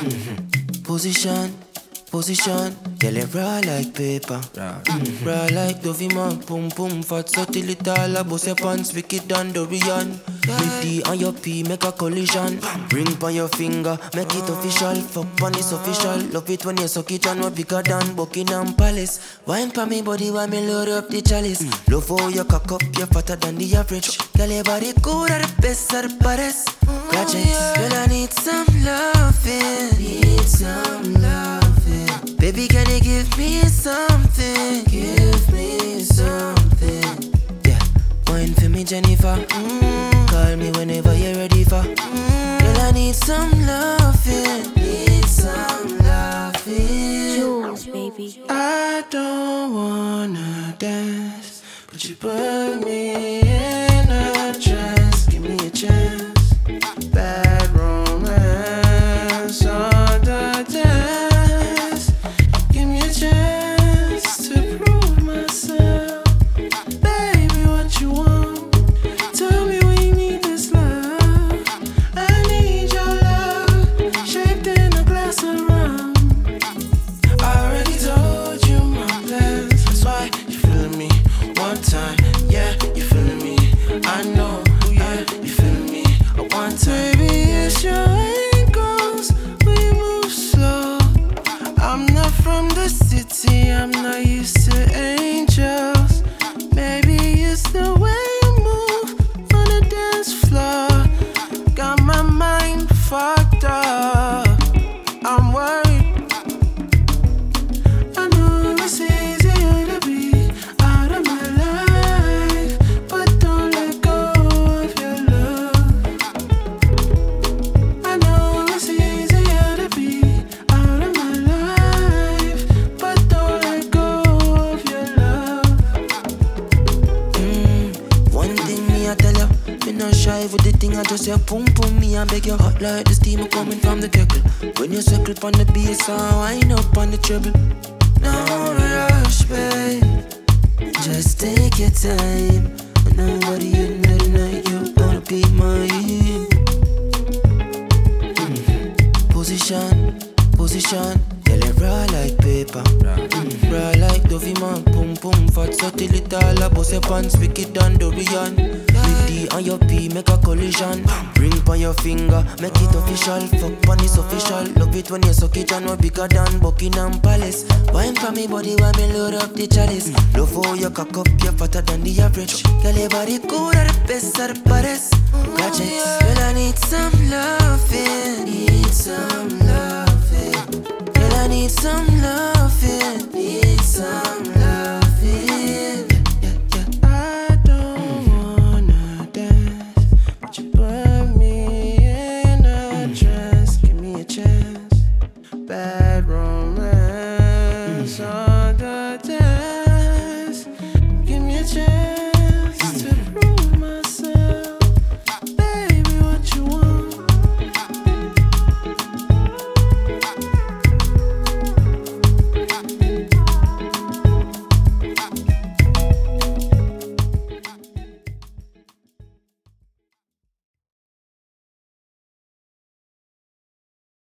Mm-hmm. Position, position, girl it raw like paper. Mm, raw like Dovey man, boom boom, fat so till it all a bust your pants, wicked and Dorian. With D on your P, make a collision. Ring on your finger, make it official. Fuck on it's official. Love it when you suck it and what bigger than Buckingham Palace. Wine pa me body while me load up the chalice. Mm. Love how you cock up, you're fatter than the average. Girl your body good at the best at the baddest. Mm, Projects, me something? Give me something. Yeah, wine for me Jennifer. Mm, call me whenever you're ready for. Mm, girl I need some loving, need some loving. Jules, baby. I don't wanna dance, but you put me in I'm not used me with the thing I just say boom boom me I beg your hot like the steam coming from the kettle. When you circle on the bass, I wind up on the treble. No rush, babe. Just take your time. Nobody in the night, you gonna be mine. Position, position. Girl, it raw like paper. Mm. Raw like Dovey man, boom boom. Fat so till it all a bust your pants, wicked and Dorian. D on your P, make a collision. Ring on your finger, make it official. Fuck on it's official. Love it when you suck it and no bigger than Buckingham Palace. Wine for me body while me load up the chalice. Love how you cock up, you're fatter than the average. Girl, your body good at the best at the baddest.